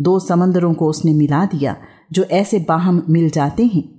दो समंदरों को उसने मिला दिया जो ऐसे बाहम मिल जाते हैं।